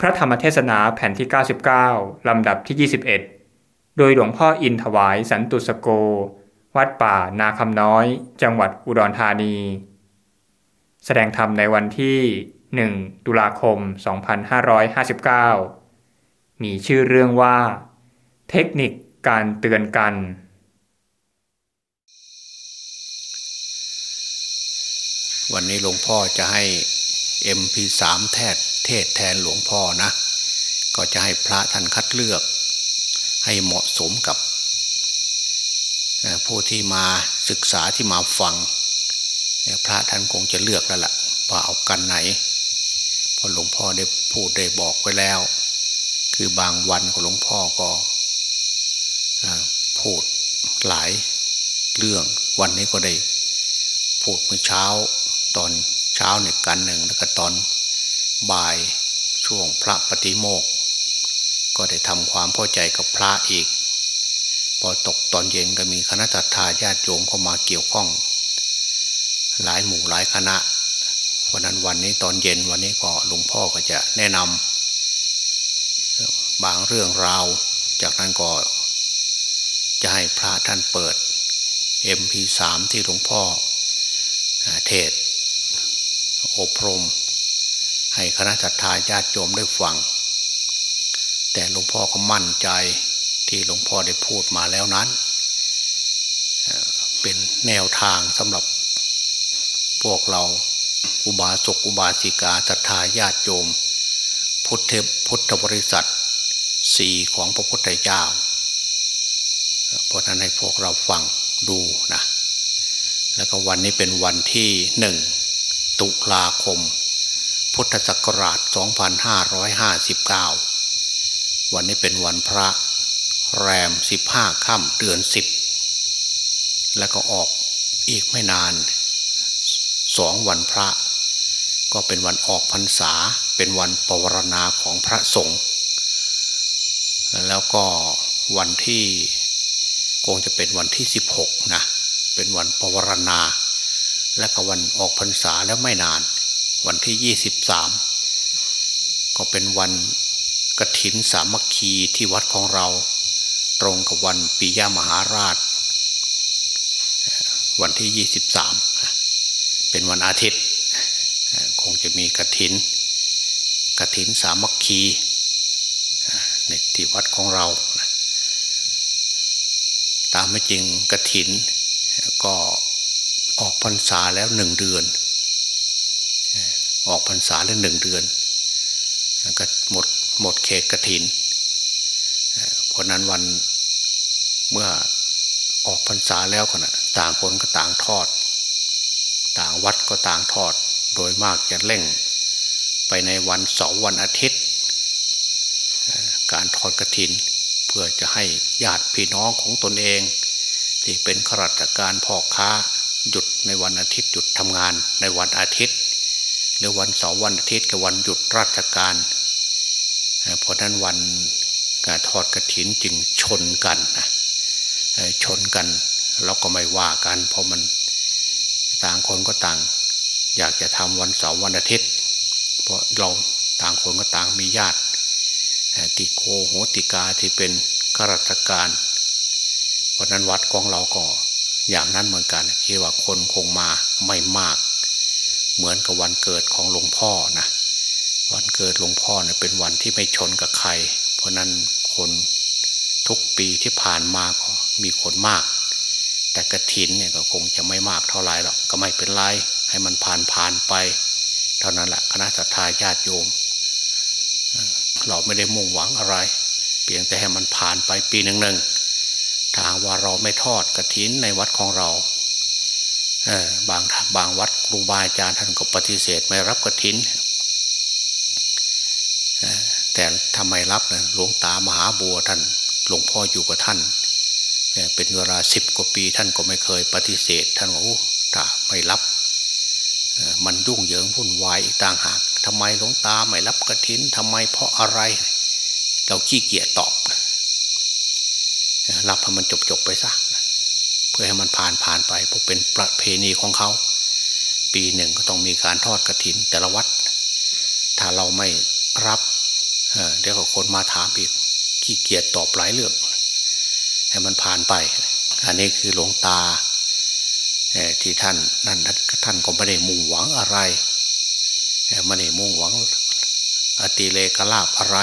พระธรรมเทศนาแผ่นที่ 99 ลำดับที่ 21 โดยหลวงพ่ออินถวายสันตุสโก วัดป่านาคำน้อย จังหวัดอุดรธานี แสดงธรรมในวันที่ 1 ตุลาคม 2559 มีชื่อเรื่องว่า เทคนิคการเตือนกัน วันนี้หลวงพ่อจะให้ MP3 แทศเทศแทนหลวงพ่อนะ ก็จะให้พระท่านคัดเลือก ให้เหมาะสมกับผู้ที่มาศึกษาที่มาฟัง พระท่านคงจะเลือกแล้วละ่ะว่าเอากันไหนเพราะหลวงพ่อได้พูดได้บอกไว้แล้ว คือบางวันของหลวงพ่อก็พูดหลายเรื่องวันนี้ก็ได้พูดเมื่อเช้าตอน เช้าเนี่ยกันหนึ่งแล้วก็ตอนบ่ายช่วงพระปฏิโมกก็ได้ทำความเข้าใจกับพระอีก พอตกตอนเย็นก็มีคณะทาญาติโยมเข้ามาเกี่ยวข้อง หลายหมู่หลายคณะวันนั้นวันนี้ตอนเย็นวันนี้ก็หลวงพ่อก็จะแนะนำบางเรื่องราว จากนั้นก็จะให้พระท่านเปิด MP3 ที่หลวงพ่อเทศ อบรม ให้คณะจัตตาญาติโยมได้ฟัง แต่หลวงพ่อก็มั่นใจที่หลวงพ่อได้พูดมาแล้วนั้น เป็นแนวทางสำหรับพวกเราอุบาสกอุบาสิกาศรัทธาญาติโยม พุทธพุทธบริษัทสี่ของพระพุทธเจ้า เพราะนั้นให้พวกเราฟังดูนะ แล้วก็วันนี้เป็นวันที่หนึ่ง ตุลาคม พุทธศักราช 2559 วันนี้เป็นวันพระแรม 15ค่ำเดือน 10 แล้วก็ออกอีกไม่นานสองวันพระ ก็เป็นวันออกพรรษาเป็นวันปวารณาของพระสงฆ์แล้วก็วันที่คงจะเป็นวันที่ 16นะเป็นวันปวารณา และก็วันออกพรรษาแล้วไม่นาน วันที่ยี่สิบสามก็เป็นวันกระถินสามัคคีที่วัดของเรา ตรงกับวันปียมหาราช วันที่ยี่สิบสามเป็นวันอาทิตย์ คงจะมีกระถินกระถินสามัคคีในที่วัดของเรา ตามไม่จริงกระถินก็ ออกพรรษาแล้วหนึ่งเดือน ออกพรรษาแล้วหนึ่งเดือนก็หมดหมดเขตกระถิน เพราะนั้นวันเมื่อออกพรรษาแล้วก็นะต่างคนก็ต่างทอด ต่างวัดก็ต่างทอด โดยมากจะเร่ง ไปในวันเสาร์วันอาทิตย์ การทอดกระถิน เพื่อจะให้ญาติพี่น้องของตนเอง ที่เป็นข้าราชการพ่อค้า หยุดในวันอาทิตย์หยุดทำงานในวันอาทิตย์ หรือวันเสาร์วันอาทิตย์กับวันหยุดราชการเพราะนั้นวันการทอดกระถินจึงชนกันนะชนกันเราก็ไม่ว่ากัน เพราะมันต่างคนก็ต่าง อยากจะทำวันเสาร์วันอาทิตย์ เพราะเราต่างคนก็ต่างมีญาติติโกโหติกาที่เป็นข้าราชการ เพราะนั้นวัดของเราก็ อย่างนั้นเหมือนกันคิดว่าคนคงมาไม่มาก เหมือนกับวันเกิดของหลวงพ่อนะวันเกิดหลวงพ่อเนี่ยเป็นวันที่ไม่ชนกับใคร เพราะนั้นคนทุกปีที่ผ่านมาก็มีคนมาก แต่กระถินเนี่ยก็คงจะไม่มากเท่าไหร่หรอกก็ไม่เป็นไรให้มันผ่านผ่านไป เท่านั้นแหละคณะสัตยาญาติโยม เราไม่ได้มุ่งหวังอะไร เพียงแต่ให้มันผ่านไปปีหนึ่งหนึ่ง ถ้าว่าเราไม่ทอดกระถินในวัดของเราเออบางบางวัดครูบาอาจารย์ท่านก็ปฏิเสธไม่รับกระถินแต่ทำไมรับนี่ยหลวงตามหาบัวท่านหลวงพ่ออยู่กับท่านเป็นเวลาสิบกว่าปีท่านก็ไม่เคยปฏิเสธ ท่านบอกโอ้ถ้าไม่รับ มันยุ่งเหยิงวุ่นวายอีกต่างหากทำไมหลวงตาไม่รับกระถินทำไมเพราะอะไร เราขี้เกียจตอบ รับให้มันจบจบไปซะเพื่อให้มันผ่านผ่านไปเพราะเป็นประเพณีของเขา ปีหนึ่งก็ต้องมีการทอดกระถินแต่ละวัด ถ้าเราไม่รับเดี๋ยวก็คนมาถามอีกขี้เกียจตอบหลายเรื่อง ให้มันผ่านไป อันนี้คือหลวงตาที่ท่านนั่นท่านก็ไม่ได้มุ่งหวังอะไรไม่ได้มุ่งหวังอติเลกลาบอะไร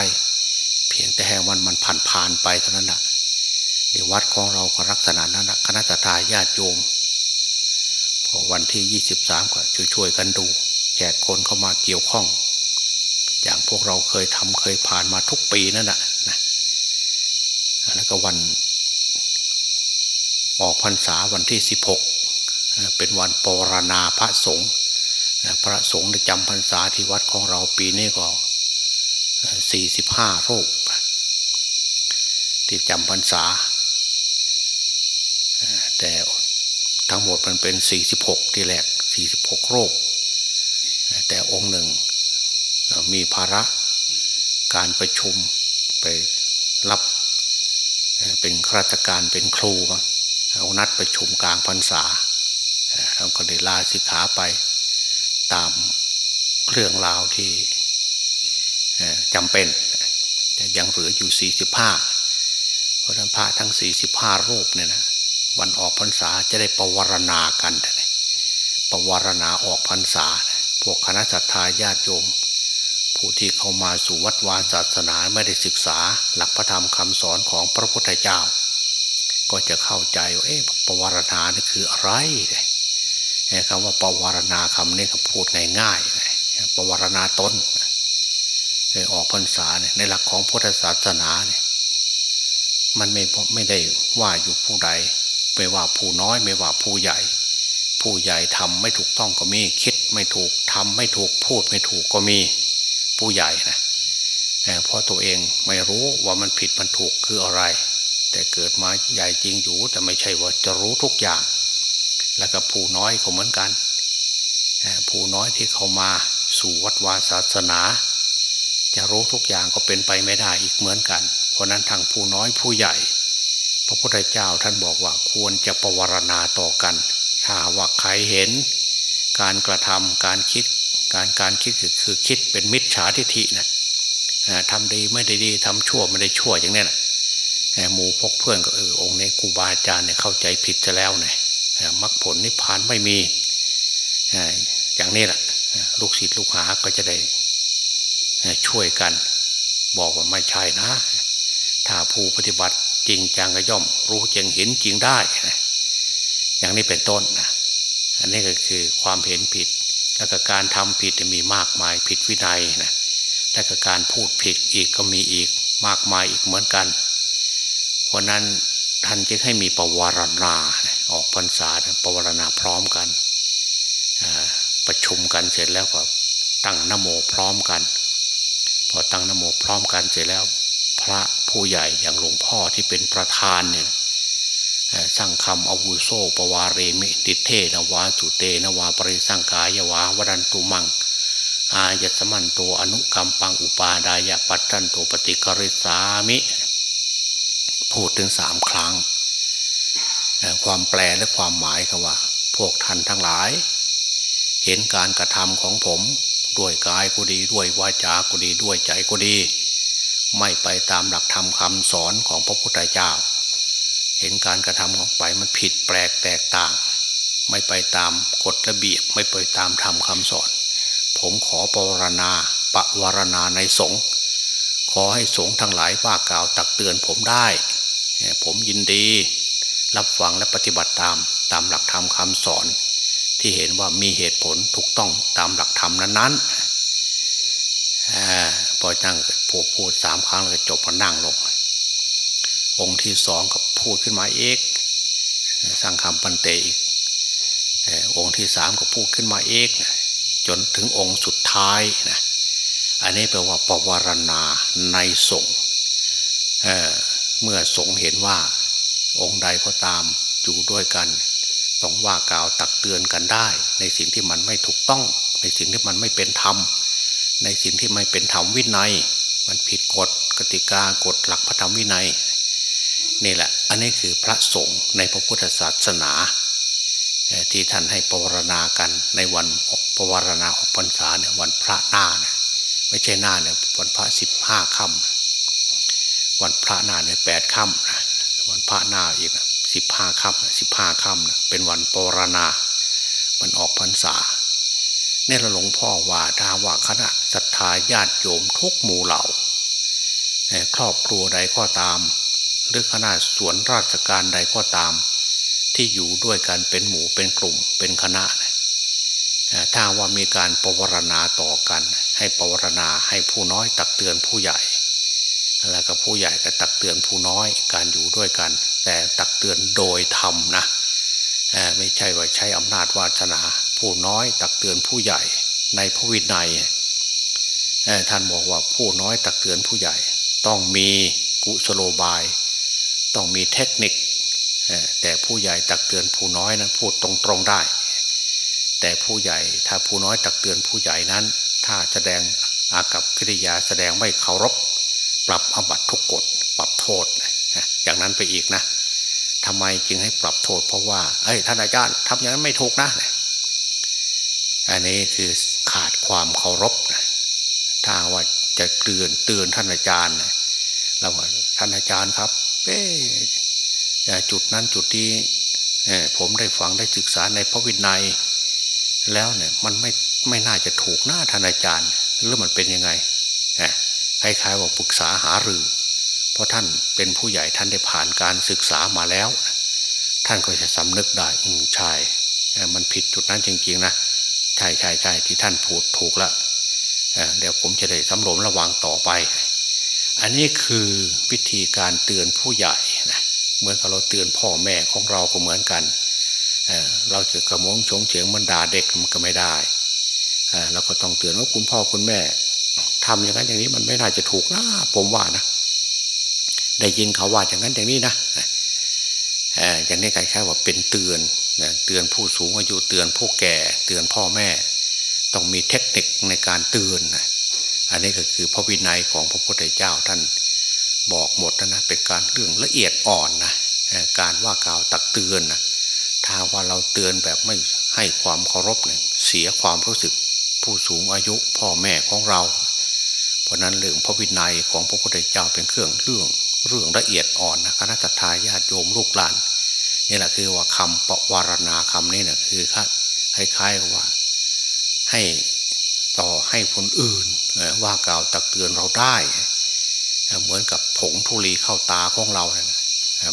เพียงแต่แห่งวันมันผ่านผ่านไปเท่านั้นแหะ ววัดของเราก็รักษณะนั้นนะคณะทาญาติโยม พอวันที่ยี่สิบสามก็ช่วยๆกันดูแจกคนเข้ามาเกี่ยวข้อง อย่างพวกเราเคยทำเคยผ่านมาทุกปีนั่นแหะนะแล้วก็วัน ออกพรรษาวันที่สิบหกเป็นวันปรณาพระสงฆ์พระสงฆ์ได้จำพรรษาที่วัดของเราปีนี้ก็สี่สิบห้ารูปที่จำพรรษา แต่ทั้ง หมดมันเป็นสี่สิบหกที่แรกสี่สิบหกรูปแต่องค์หนึ่งมีภาระการประชุมไปรับเป็นข้าราชการเป็นครูเอานัดประชุมกลางพรรษาแล้วก็ได้ลาสิกขาไปตามเรื่องราวที่จำเป็น แต่ยังเหลืออยู่สี่สิบห้าเพราะนั้นพระทั้งสี่สิบห้ารูปเนี่ยนะ วันออกพรรษาจะได้ประวรณากันประวรณาออกพรรษา พวกคณะสัตยาญาติโยม ผู้ที่เข้ามาสู่วัดวาศาสนาไม่ได้ศึกษาหลักพระธรรมคำสอนของพระพุทธเจ้า ก็จะเข้าใจว่าเอ๊ะประวรณานี่คืออะไรเนี่ยคำว่าปวารณาคำนี้เขาพูดง่ายๆปวารณาตนออกพรรษาในหลักของพุทธศาสนาเนี่ยมันไม่ไม่ได้ว่าอยู่ผู้ใด ไม่ว่าผู้น้อยไม่ว่าผู้ใหญ่ ผู้ใหญ่ทำไม่ถูกต้องก็มี คิดไม่ถูกทำไม่ถูกพูดไม่ถูกก็มี ผู้ใหญ่นะเพราะตัวเองไม่รู้ว่ามันผิดมันถูกคืออะไร แต่เกิดมาใหญ่จริงอยู่ แต่ไม่ใช่ว่าจะรู้ทุกอย่าง แล้วก็ผู้น้อยก็เหมือนกัน ผู้น้อยที่เขามาสู่วัดวาศาสนา จะรู้ทุกอย่างก็เป็นไปไม่ได้อีกเหมือนกัน เพราะนั้นทางผู้น้อยผู้ใหญ่ ระพุทธเจ้าท่านบอกว่าควรจะประวรณาต่อกัน ถ้าว่าใครเห็น การกระทำการคิด การการคิดคือคือคิดเป็นมิจฉาทิฐินะทำดีไม่ได้ดีทำชั่วไม่ได้ชั่วอย่างนี้นะหมูพกเพื่อนก็เออองค์นี้ครูบาอาจารย์เนี่ยเข้าใจผิดจะแล้วเนี่ยมรรคผลนิพพานไม่มีอย่างนี้แหละลูกศิษย์ลูกหาก็จะได้ช่วยกัน บอกว่าไม่ใช่นะ ถ้าผู้ปฏิบัติ จริงจังก็ย่อม รู้จริงเห็นจริงได้นะอย่างนี้เป็นต้นนะอันนี้ก็คือความเห็นผิด แล้วก็การทำผิดมีมากมายผิดวินัยนะแล้วก็การพูดผิดอีกก็มีอีกมากมายอีกเหมือนกัน เพราะนั้นท่านจึงให้มีปวารณาออกพรรษาปวารณาพร้อมกันประชุมกันเสร็จแล้วก็ตั้งนโมพร้อมกัน พอตั้งนโมพร้อมกันเสร็จแล้ว พระผู้ใหญ่อย่างหลวงพ่อที่เป็นประธานเนี่ยสั่งคำอวุโสปวาเรมิติเทนวาสุเตนวาปริสังกายวาวรันตุมัง อายสมันโตอนุกรรมปังอุปาดายปัตตันโตปฏิกริสามิ พูดถึงสามครั้ง ความแปลและความหมายคือว่า พวกท่านทั้งหลาย เห็นการกระทำของผม ด้วยกายก็ดีด้วยวาจาก็ดีด้วยใจก็ดี ไม่ไปตามหลักธรรมคำสอนของพระพุทธเจ้า เห็นการกระทำของไปมันผิดแปลกแตกต่าง ไม่ไปตามกฎระเบียบ ไม่ไปตามธรรมคำสอน ผมขอปรารณาปะวารณาในสงฆ์ขอให้สงฆ์ทั้งหลายว่ากล่าวตักเตือนผมได้ ผมยินดีรับฟังและปฏิบัติตามตามหลักธรรมคำสอน ที่เห็นว่ามีเหตุผลถูกต้องตามหลักธรรมนั้นๆ พอนั่งพูดพูดสามครั้งแล้วจบมานั่งลง องค์ที่สองก็พูดขึ้นมาเอกสร้างคำปันเตอีกองค์ที่สามก็พูดขึ้นมาเอกจนถึงองค์สุดท้ายนะอันนี้แปลว่าปวารณาในสงฆ์เมื่อสงเห็นว่า องค์ใดก็ตามอยู่ด้วยกันต้องว่ากล่าวตักเตือนกันได้ ในสิ่งที่มันไม่ถูกต้อง ในสิ่งที่มันไม่เป็นธรรม ในสิ่งที่ไม่เป็นธรรมวินัย มันผิดกฎกติกากฎหลักพระธรรมวินัยนี่แหละ อันนี้คือพระสงฆ์ในพระพุทธศาสนาที่ท่านให้ปวารณากันในวันปวารณาออกพรรษาเนี่ยวันพระหน้าเนี่ยไม่ใช่หน้าเนี่ยวันพระสิบห้าค่ำวันพระหน้าเนี่ยแปดค่ำนะวันพระหน้าอีกสิบห้าค่ำสิบห้าค่ำเป็นวันปรณา มันออกพรรษา นี่ยหลวงพ่อว่าถ้าว่าคณะศรัทธาญาติโยมทุกหมู่เหล่าครอบครัวใดก็ตาม หรือคณะสวนราชการใดก็ตาม ที่อยู่ด้วยกันเป็นหมู่เป็นกลุ่มเป็นคณะ ถ้าว่ามีการปวารณาต่อกัน ให้ปวารณาให้ผู้น้อยตักเตือนผู้ใหญ่ แล้วก็ผู้ใหญ่ก็ตักเตือนผู้น้อยการอยู่ด้วยกัน แต่ตักเตือนโดยธรรมนะ ไม่ใช่ว่าใช้อำนาจวาสนา ผู้น้อยตักเตือนผู้ใหญ่ในพระวินัยท่านบอกว่าผู้น้อยตักเตือนผู้ใหญ่ ต้องมีกุศโลบาย ต้องมีเทคนิค แต่ผู้ใหญ่ตักเตือนผู้น้อยนะั้นพูดตรงๆได้ แต่ผู้ใหญ่ถ้าผู้น้อยตักเตือนผู้ใหญ่นั้น ถ้าแสดงอากับกิริยาแสดงไม่เคารพ ปรับอบัตทุกกฎปรับโทษอย่างนั้นไปอีกนะ ทำไมจึงให้ปรับโทษ เพราะว่าเอ้ยท่านอาจารย์ทำอย่างนั้นไม่ถูกนะ อันนี้คือขาดความเคารพนะถ้าว่าจะเตือนเตือนท่านอาจารย์เราว่าท่านอาจารย์ครับเอ๊จุดนั้นจุดที่ผมได้ฟังได้ศึกษาในพระวินัย แล้วเนี่ยมันไม่ไม่น่าจะถูกหน้าท่านอาจารย์หรือมันเป็นยังไงคล้ายๆว่าปรึกษาหารือ เพราะท่านเป็นผู้ใหญ่ท่านได้ผ่านการศึกษามาแล้ว ท่านก็จะสำนึกได้ อืมใช่มันผิดจุดนั้นจริงๆนะใช่ใช่ใช่ที่ท่านพูดถูกล้วเดี๋ยวผมจะได้สำรวมระวังต่อไป อันนี้คือวิธีการเตือนผู้ใหญ่นะเหมือนกับเราเตือนพ่อแม่ของเราก็เหมือนกันเเราจะกระมงชงเฉียงมันด่าเด็กมันก็ไม่ได้เราก็ต้องเตือนว่าคุณพ่อคุณแม่ทำอย่างนั้นอย่างนี้มันไม่น่าจะถูกนะผมว่านะ ได้ยินเขาว่าอย่างนั้นอย่างนี้นะอย่างนี้ใครแค่ว่าเป็นเตือนเตือนผู้สูงอายุเตือนผู้แก่เตือนพ่อแม่ ต้องมีเทคนิคในการเตือนอันนี้ก็คือพระวินัยของพระพุทธเจ้าท่านบอกหมดนะนะเป็นการเรื่องละเอียดอ่อนนะการว่ากล่าวตักเตือนนะถ้าว่าเราเตือนแบบไม่ให้ความเคารพเนี่ยเสียความรู้สึกผู้สูงอายุพ่อแม่ของเรา เพราะนั้นเรื่องพระวินัยของพระพุทธเจ้าเป็นเครื่องเรื่อง เรื่องละเอียดอ่อนนะคณะทาญาติโยมลูกหลานนี่แหละคือว่าคำปวารณาคำนี้เนะคือคล้ายๆว่า ให้ต่อให้คนอื่นว่ากล่าวตักเตือนเราได้ เหมือนกับผงทุลีเข้าตาของเราเนี่ย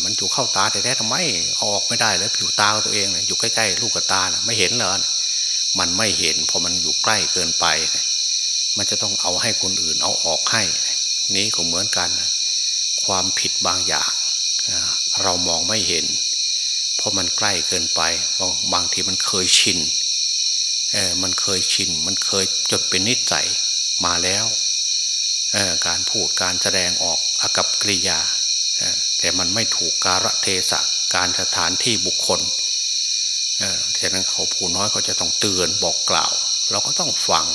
มันอยู่เข้าตาแต่แท้ทำไมออกไม่ได้แล้วอยู่ตาตัวเองเนี่ยอยู่ใกล้ๆลูกกับตานะไม่เห็นเหรอมันไม่เห็นพอมันอยู่ใกล้เกินไป มันจะต้องเอาให้คนอื่นเอาออกให้ นี้ก็เหมือนกัน ความผิดบางอย่าง เรามองไม่เห็น เพราะมันใกล้เกินไปบางทีมันเคยชินเออมันเคยชิน มันเคยจนเป็นนิสัยมาแล้วการพูดการแสดงออกอากับกริยา แต่มันไม่ถูกการะเทศะการสถานที่บุคคลฉะนั้นเขาผู้น้อยเขาจะต้องเตือนบอกกล่าว เราก็ต้องฟัง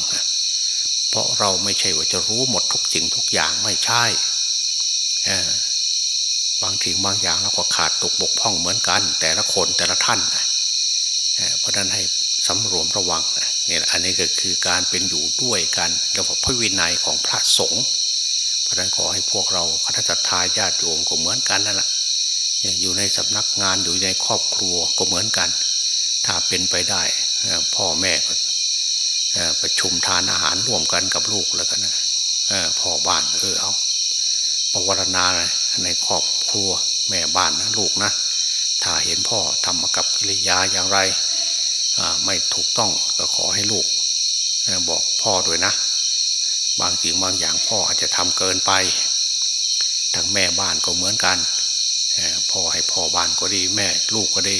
เพราะเราไม่ใช่ว่าจะรู้หมดทุกสิ่งทุกอย่างไม่ใช่ บางสิ่งบางอย่างเราก็ขาดตกบกพร่องเหมือนกัน แต่ละคนแต่ละท่านเพราะนั้นให้สำรวมระวังเนี่แหละอันนี้ก็คือการเป็นอยู่ด้วยกันเรียกว่าพระวินัยของพระสงฆ์เพราะนั้นขอให้พวกเราคณะทาญาติโยมก็เหมือนกันนั่นแหละอยู่ในสำนักงานอยู่ในครอบครัวก็เหมือนกัน ถ้าเป็นไปได้พ่อแม่ก็ประชุมทานอาหารร่วมกันกับลูกแล้วกันนะพ่อบ้านเออเอา ปวารณาในครอบครัวแม่บ้านนะลูกนะ ถ้าเห็นพ่อทำกับกิริยาอย่างไรไม่ถูกต้องก็ขอให้ลูก บอกพ่อด้วยนะ บางสิ่งบางอย่างพ่ออาจจะทำเกินไปทางแม่บ้านก็เหมือนกันพ่อให้พ่อบ้านก็ดีแม่ลูกก็ดี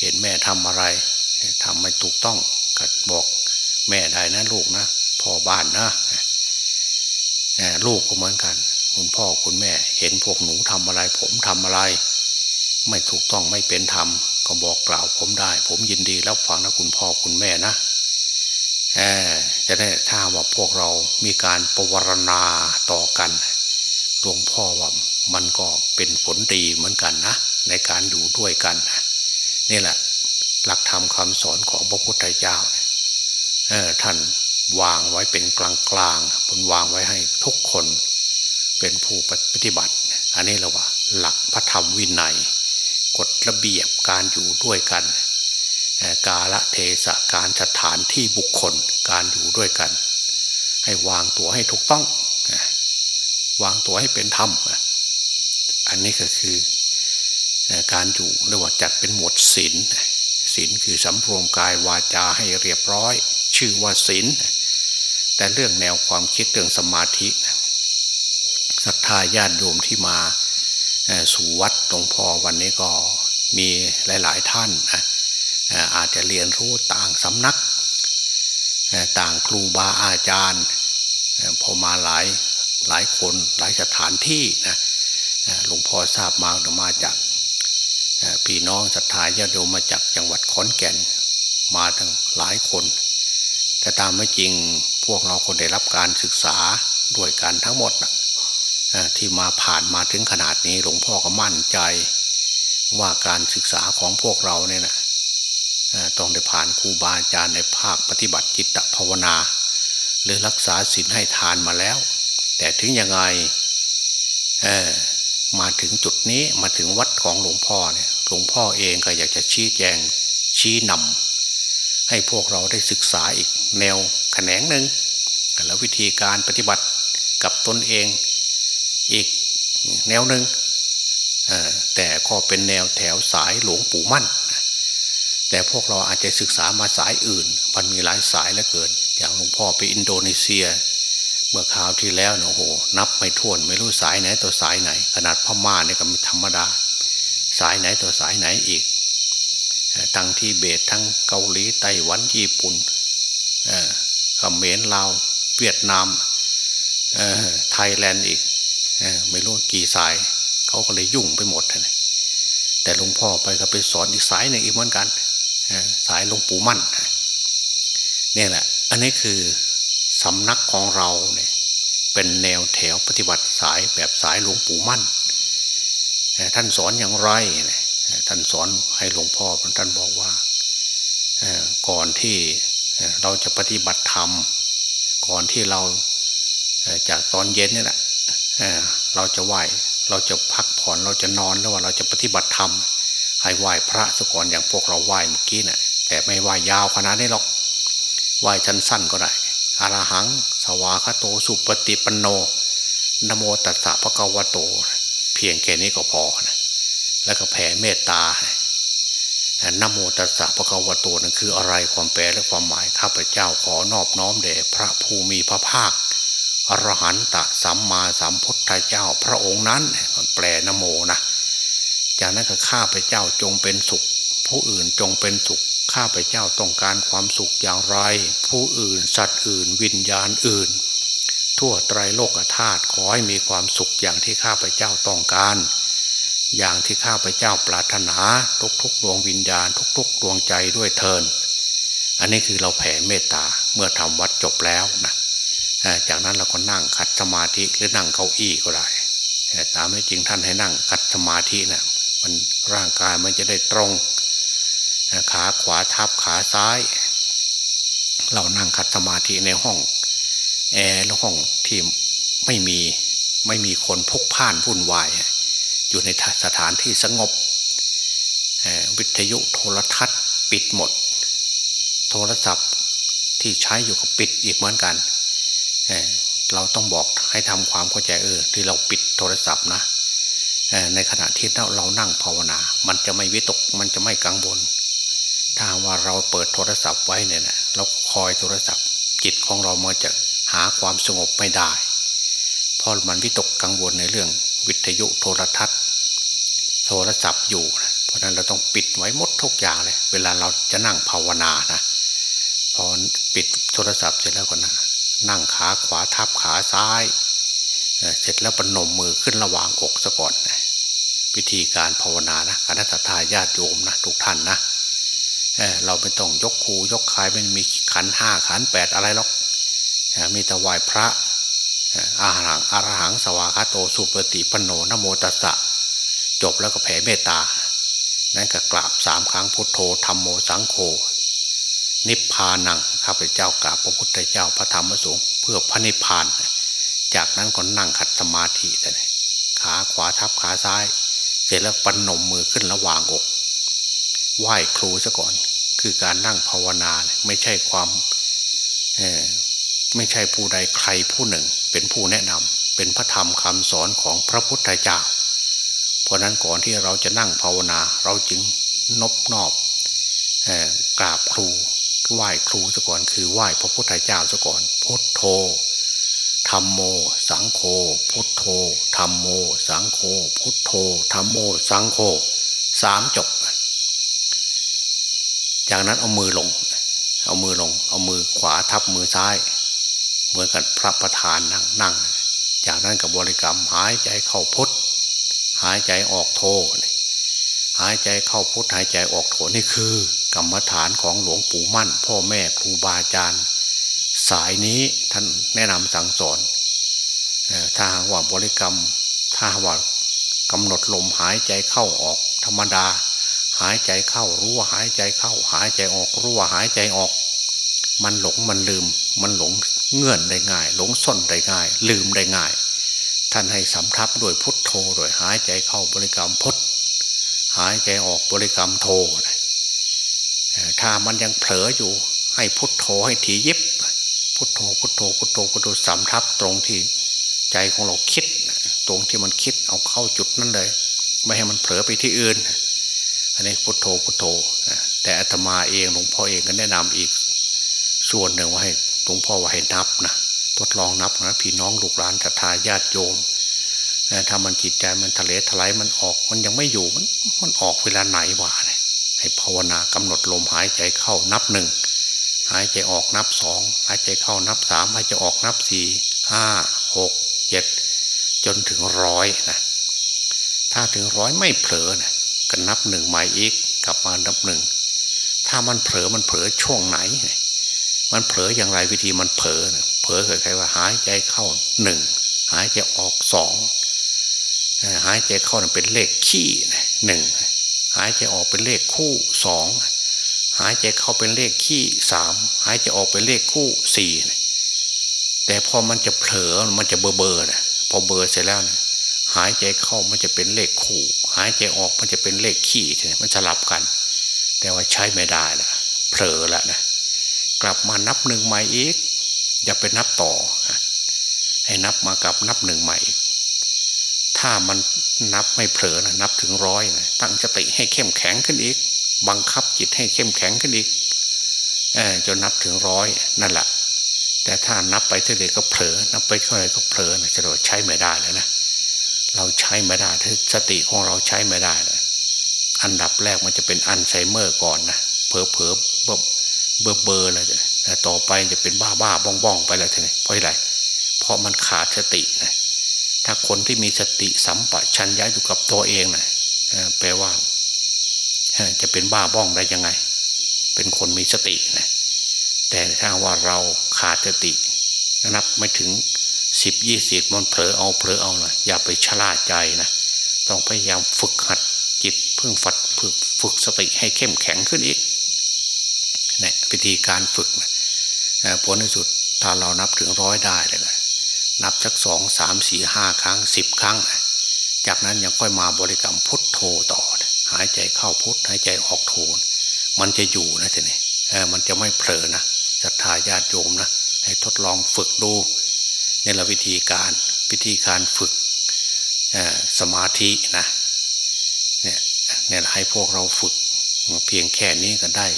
เห็นแม่ทำอะไรทำไม่ถูกต้องก็บอกแม่ได้นะลูกนะพ่อบ้านนะลูกก็เหมือนกัน คุณพ่อคุณแม่ เห็นพวกหนูทำอะไร ผมทำอะไร ไม่ถูกต้องไม่เป็นธรรมก็บอกกล่าวผมได้ ผมยินดีรับฟังนะคุณพ่อคุณแม่นะจะได้ถ้าว่าพวกเรามีการประวรณาต่อกันหลวงพ่อว่ามันก็เป็นผลดีเหมือนกันนะ ในการอยู่ด้วยกันนี่แหละ หลักธรรมคำสอนของพระพุทธเจ้าท่านวางไว้เป็นกลางกลางบนวางไว้ให้ทุกคน เป็นผู้ปฏิบัติ อันนี้เราว่า หลักพระธรรมวินัย กฎระเบียบการอยู่ด้วยกัน กาละเทศะการสถานที่บุคคลการอยู่ด้วยกัน ให้วางตัวให้ถูกต้อง วางตัวให้เป็นธรรม อันนี้ก็คือการอยู่เรียกว่าจัดเป็นหมวดศีลศีลคือสำรวมกายวาจาให้เรียบร้อย ชื่อว่าศีลแต่เรื่องแนวความคิดเรื่องสมาธิ ศรัทธาญาติโยมที่มาสู่วัดหลวงพ่อวันนี้ก็มีหลาย ๆ ท่านอาจจะเรียนรู้ต่างสำนัก ต่างครูบาอาจารย์พอมาหลายหลายคนหลายสถานที่นะหลวงพ่อทราบมามาจากพี่น้องศรัทธาญาติโยมมาจากจังหวัดขอนแก่นมาทั้งหลายคน แต่ตามไม่จริงพวกเราคนได้รับการศึกษาด้วยกันทั้งหมดนะ ที่มาผ่านมาถึงขนาดนี้หลวงพ่อก็มั่นใจว่าการศึกษาของพวกเราเนี่ยนะต้องได้ผ่านครูบาอาจารย์ในภาคปฏิบัติจิตภาวนา หรือรักษาศีลให้ทานมาแล้ว แต่ถึงยังไงมาถึงจุดนี้มาถึงวัดของหลวงพ่อเนี่ยหลวงพ่อเองก็อยากจะชี้แจงชี้นำให้พวกเราได้ศึกษาอีกแนวแขนงหนึ่งแล้ววิธีการปฏิบัติกับตนเอง อีกแนวหนึ่งแต่ก็เป็นแนวแถวสายหลวงปู่มั่น แต่พวกเราอาจจะศึกษามาสายอื่น มันมีหลายสายเหลือเกิน อย่างหลวงพ่อไปอินโดนีเซีย เมื่อคราวที่แล้วเนะโห นับไม่ถ้วนไม่รู้สายไหนตัวสายไหน ขนาดพม่าเนี่ยก็ไม่ธรรมดา สายไหนตัวสายไหนอีก ทั้งทิเบตทั้งเกาหลีไต้หวันญี่ปุ่นเขมรลาวเวียดนามไทยแลนด์อีก ไม่รู้กี่สาย เขาก็เลยยุ่งไปหมดเลยแต่หลวงพ่อไปก็ไปสอนอีกสายหนึ่งอีกเหมือนกันสายหลวงปู่มั่นเนี่ยแหละ อันนี้คือสำนักของเราเนี่ยเป็นแนวแถวปฏิบัติสายแบบสายหลวงปู่มั่นท่านสอนอย่างไรท่านสอนให้หลวงพ่อท่านบอกว่าก่อนที่เราจะปฏิบัติธรรม ก่อนที่เราจากตอนเย็นนี่แหละ เราจะไหวเราจะพักผ่อนเราจะนอนแล้วว่าเราจะปฏิบัติธรรมให้ไหวพระสก่อนอย่างพวกเราไหวเมื่อกี้นะ่ะแต่ไม่ไหวยาวขนาดนี้หรอกไหวชั้นสั้นก็ได้อารหัง สวาคาโตสุปฏิปันโนนโมตัสสะพระกวโต เพียงแค่นี้ก็พอนะแล้วก็แผ่เมตตานโมตัสสะพระกวโตนั่นคืออะไรความแปลและความหมายข้าพเจ้าขอนอบน้อมแด่พระภูมิพระภาค อรหันตะสัมมาสัมพุทธเจ้า พระองค์นั้นแปลนโมนะจากนั้นก็ข้าพเจ้าจงเป็นสุข ผู้อื่นจงเป็นสุขข้าพเจ้าต้องการความสุขอย่างไร ผู้อื่นสัตว์อื่น วิญญาณอื่น ทั่วไตรโลกธาตุขอให้มีความสุขอย่างที่ข้าพเจ้าต้องการ อย่างที่ข้าพเจ้าปรารถนาทุกๆดวงวิญญาณ ทุกๆดวงใจด้วยเทินอันนี้คือเราแผ่เมตตาเมื่อทำวัดจบแล้วนะ จากนั้นเราก็นั่งขัดสมาธิหรือนั่งเก้าอี้ก็ได้ตามไม่จริงท่านให้นั่งขัดสมาธินะ่ะมันร่างกายมันจะได้ตรง ขาขวาทับขาซ้าย เรานั่งขัดสมาธิในห้องแอร์แล้วห้องที่ไม่มีไม่มีคนพกผ่านวุ่นวายอยู่ในสถานที่สงบวิทยุโทรทัศน์ปิดหมด โทรศัพท์ที่ใช้อยู่ก็ปิดอีกเหมือนกัน เราต้องบอกให้ทำความเข้าใจเออที่เราปิดโทรศัพท์นะในขณะที่เรานั่งภาวนา มันจะไม่วิตก มันจะไม่กังวล ถ้าว่าเราเปิดโทรศัพท์ไว้เนี่ยนะเราคอยโทรศัพท์ จิตของเรามันจะหาความสงบไม่ได้ เพราะมันวิตกกังวลในเรื่องวิทยุโทรทัศน์ โทรศัพท์อยู่เพราะนั้นเราต้องปิดไว้หมดทุกอย่างเลย เวลาเราจะนั่งภาวนานะพอปิดโทรศัพท์เสร็จแล้วก็นะ นั่งขาขวาทับขาซ้าย เสร็จแล้วปนมมือขึ้นระหว่างอกซะก่อนวิธีการภาวนานะคณะทาญาติโยมนะทุกท่านนะเเราไม่ต้องยกคูยกคายไม่มีขันห้าขันแปดอะไรหรอกมีแต่ไหวพระอาหังอารหังสวาคาโตสุปฏิปโนนโมตัสสะ จบแล้วก็แผ่เมตตา นั้นก็กราบสามครั้งพุทโธธรรมโมสังโฆ นิพพานังข้าพเจ้ากราบพระพุทธเจ้าพระธรรมพระสงฆ์เพื่อพระนิพพาน จากนั้นก็นั่งขัดสมาธิแต่ขาขวาทับขาซ้าย เสร็จแล้วปนมมือขึ้นระหว่างอก ไหว้ครูซะก่อน คือการนั่งภาวนาไม่ใช่ความไม่ใช่ผู้ใดใครผู้หนึ่ง เป็นผู้แนะนำเป็นพระธรรมคำสอนของพระพุทธเจ้า เพราะนั้นก่อนที่เราจะนั่งภาวนาเราจึงนบนอบกราบครู ไหว้ครูซะก่อนคือไหว้พระพุทธเจ้าซะก่อนพุทโธธรรมโม สังโฆพุทโธธรรมโม สังโฆพุทโธธรรมโม สังโฆสามจบ จากนั้นเอามือลง เอามือลง เอามือขวาทับมือซ้าย เหมือนกับพระประธานนั่งนั่ง จากนั้นกับบริกรรมหายใจเข้าพุทหายใจออกโทหายใจเข้าพุทหายใจออกโทนี่คือ กรรมฐานของหลวงปู่มั่น พ่อแม่ครูบาอาจารย์ สายนี้ท่านแนะนำสั่งสอนถ้าว่าบริกรรม ถ้าว่ากำหนดลมหายใจเข้าออก ธรรมดา หายใจเข้ารู้ว่าหายใจเข้า หายใจออกรู้ว่าหายใจออก มันหลงมันลืม มันหลงเงื่อนได้ง่าย หลงส้นได้ง่าย ลืมได้ง่าย ท่านให้สำทับด้วยพุทโธโดยหายใจเข้าบริกรรมพุทหายใจออกบริกรรมโท ถ้ามันยังเผลออยู่ ให้พุทโธให้ถียิบ พุทโธพุทโธพุทโธพุทโธสามทับตรงที่ใจของเราคิด ตรงที่มันคิดเอาเข้าจุดนั้นเลย ไม่ให้มันเผลอไปที่อื่น อันนี้พุทโธพุทโธ แต่อาตมาเองหลวงพ่อเองก็แนะนำอีก ส่วนหนึ่งว่าให้หลวงพ่อว่าให้นับนะทดลองนับนะพี่น้องลูกหลานศรัทธาญาติโยมถ้ามันจิตใจมันทะเลทลายมันออก มันยังไม่อยู่มันมันออกเวลาไหนวะเนี่ย ให้ภาวนากำหนดลมหายใจเข้านับหนึ่งหายใจออกนับสองหายใจเข้านับสามหายใจออกนับสี่ห้าหกเจ็ดจนถึงร้อยนะถ้าถึงร้อยไม่เผลอนะก็นับหนึ่งใหม่อีกกลับมานับหนึ่งถ้ามันเผลอมันเผลอช่วงไหน มันเผลออย่างไรวิธีมันเผลอเผลอเคยใครว่าหายใจเข้าหนึ่งหายใจออกสองหายใจเข้าเป็นเลขขี้หนึ่ง หายใจออกเป็นเลขคู่สองหายใจเข้าเป็นเลขขี้สามหายใจออกเป็นเลขคู่สี่แต่พอมันจะเผลอมันจะเบอร์เบอร์นะพอเบอร์เสร็จแล้วนะหายใจเข้ามันจะเป็นเลขคู่ หายใจออกมันจะเป็นเลขขี้มันสลับกัน แต่ว่าใช้ไม่ได้ละเผลอละนะกลับมานับหนึ่งใหม่อีก อย่าไปนับต่อให้นับมากับนับหนึ่งใหม่ ถ้ามันนับไม่เผลอนะนับถึงร้อยนะตั้งสติให้เข้มแข็งขึ้นอีก บังคับจิตให้เข้มแข็งขึ้นอีกจนนับถึงร้อยนั่นแหละแต่ถ้านับไปเท่าไรก็เผลอนับไปเท่าไรก็เผลอนะจะโดดใช้ไม่ได้แล้วนะเราใช้ไม่ได้ถ้าสติของเราใช้ไม่ได้นะอันดับแรกมันจะเป็นอัลไซเมอร์ก่อนนะเผลอเผลอเบอร์เบอร์เบอร์เลยแต่ต่อไปจะเป็นบ้าบ้าบ้องบ้องไปแล้วทีนี้เพราะอะไรเพราะมันขาดสตินะ ถ้าคนที่มีสติสัมปชัญญะอยู่กับตัวเองนะแปลว่าจะเป็นบ้าบ้องได้ยังไง เป็นคนมีสตินะแต่ถ้าว่าเราขาดสติ นับไม่ถึงสิบยี่สิบมันเผลอเอาเผลอเอานะอย่าไปชะล่าใจนะต้องพยายามฝึกหัดจิตเพิ่งฝัดฝึกฝึกสติให้เข้มแข็งขึ้นอีกเนี่ยวิธีการฝึกนะผลในสุดถ้าเรานับถึงร้อยได้เลย นับสักสองสามสี่ห้าครั้งสิบครั้ง จากนั้นยังค่อยมาบริกรรมพุทโธต่อ หายใจเข้าพุทหายใจออกโทนมันจะอยู่นะทีนี้มันจะไม่เผลอนะศรัทธาญาติโยมนะให้ทดลองฝึกดูนี่แหละวิธีการวิธีการฝึกสมาธินะเนี่ยเนี่ยให้พวกเราฝึกเพียงแค่นี้ก็ได้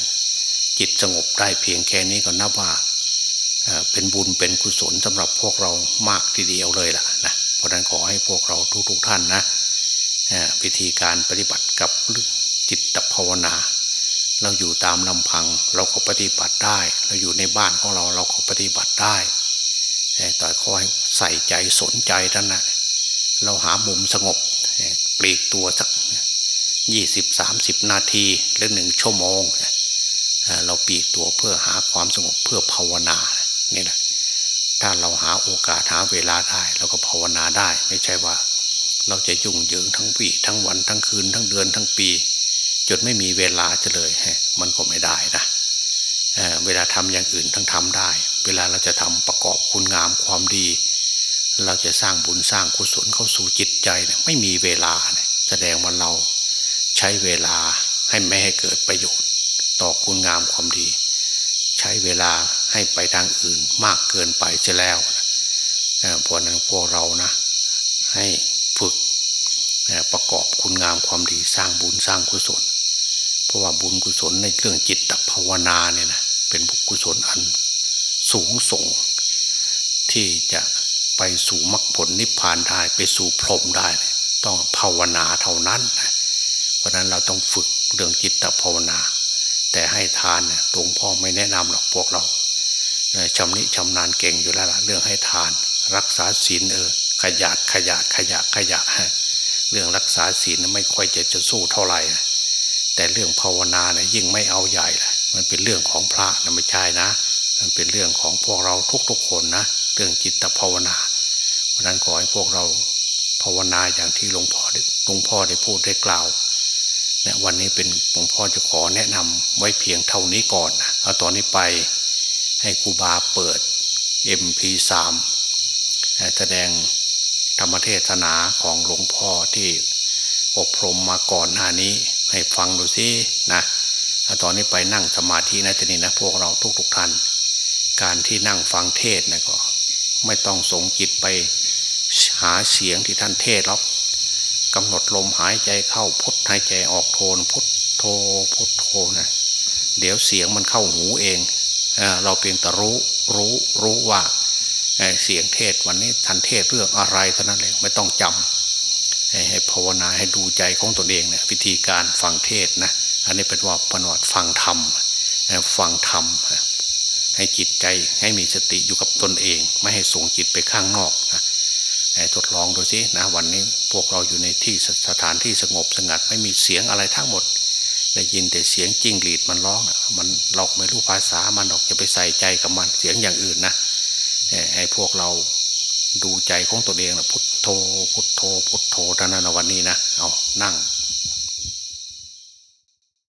จิตสงบได้เพียงแค่นี้ก็นับว่า เป็นบุญเป็นกุศลสำหรับพวกเรามากทีเดียวเลยล่ะนะเพราะนั้นขอให้พวกเราทุกๆทท่านนะวิธีการปฏิบัติกับจิตภาวนา เราอยู่ตามลำพังเราก็ปฏิบัติได้ เราอยู่ในบ้านของเราเราก็ปฏิบัติได้ แต่ขอให้ใส่ใจสนใจท่านนะเราหามุมสงบปลีกตัวสักยี่สิบสามสิบนาทีหรือหนึ่งชั่วโมง เราปีกตัวเพื่อหาความสงบเพื่อภาวนา นี่แหละถ้าเราหาโอกาสหาเวลาได้เราก็ภาวนาได้ ไม่ใช่ว่า เราจะยุ่งเหยิงทั้งปีทั้งวันทั้งคืน ทั้งเดือนทั้งปี จนไม่มีเวลาจะเลยมันก็ไม่ได้นะเเวลาทำอย่างอื่นทั้งทำได้ เวลาเราจะทำประกอบคุณงามความดี เราจะสร้างบุญสร้างกุศลเข้าสู่จิตใจเนี่ยไม่มีเวลาเนี่ยแสดงว่าเราใช้เวลาให้ไม่ให้เกิดประโยชน์ ต่อคุณงามความดี ใช้เวลา ให้ไปทางอื่นมากเกินไปจะแล้วเพราะนั้นพวกเรานะให้ฝึกประกอบคุณงามความดีสร้างบุญสร้างกุศล เพราะว่าบุญกุศลในเรื่องจิตภาวนาเนี่ยนะเป็นบุญกุศลอันสูงส่ง ที่จะไปสู่มรรคผลนิพพานได้ไปสู่พรหมได้ ต้องภาวนาเท่านั้น เพราะนั้นเราต้องฝึกเรื่องจิตภาวนา แต่ให้ทานเนี่ยหลวงพ่อไม่แนะนำหรอกพวกเรา ชำนิชำนาญเก่งอยู่แล้วล่ะเรื่องให้ทาน รักษาศีลเออขยัดขยัดขยะขยะเรื่องรักษาศีลไม่ค่อยจะจะสู้เท่าไหร่แต่เรื่องภาวนาเนี่ยยิ่งไม่เอาใหญ่เลยมันเป็นเรื่องของพระนะไม่ใช่นะ มันเป็นเรื่องของพวกเราทุกๆคนนะเรื่องจิตภาวนา เพราะนั้นขอให้พวกเราภาวนาอย่างที่หลวงพ่อหลวงพ่อได้พูดได้กล่าวเนี่ยวันนี้เป็นหลวงพ่อจะขอแนะนำไว้เพียงเท่านี้ก่อนนะเอาตอนนี้ไป ให้ครูบาเปิด MP3 แสดงธรรมเทศนาของหลวงพ่อที่อบรมมาก่อนหน้านี้ ให้ฟังดูสินะตอนนี้ไปนั่งสมาธินะทีนี้นะพวกเราทุกๆท่าน การที่นั่งฟังเทศนะก็ ไม่ต้องสงจิตไปหาเสียงที่ท่านเทศหรอกกำหนดลมหายใจเข้าพุทหายใจออกโทนพุทโทพุทโทนะเดี๋ยวเสียงมันเข้าหูเอง เราเพียงแต่รู้รู้รู้ว่าเสียงเทศวันนี้ท่านเทศเรื่องอะไรเท่านั้นเองไม่ต้องจำให้ภาวนาให้ดูใจของตนเองเนี่ยวิธีการฟังเทศนะอันนี้เป็นว่าปนวดฟังธรรมฟังธรรมให้จิตใจให้มีสติอยู่กับตนเอง ไม่ให้ส่งจิตไปข้างนอกนะทดลองดูสินะวันนี้พวกเราอยู่ในที่สถานที่สงบสงัด ไม่มีเสียงอะไรทั้งหมด ได้ยินแต่เสียงจิ้งหรีดมันร้องมันเราไม่รู้ภาษามันหรอกจะไปใส่ใจกับมันเสียงอย่างอื่นนะให้พวกเราดูใจของตัวเองนะพุทโธพุทโธพุทโธท่านั้นวันนี้นะเอานั่ง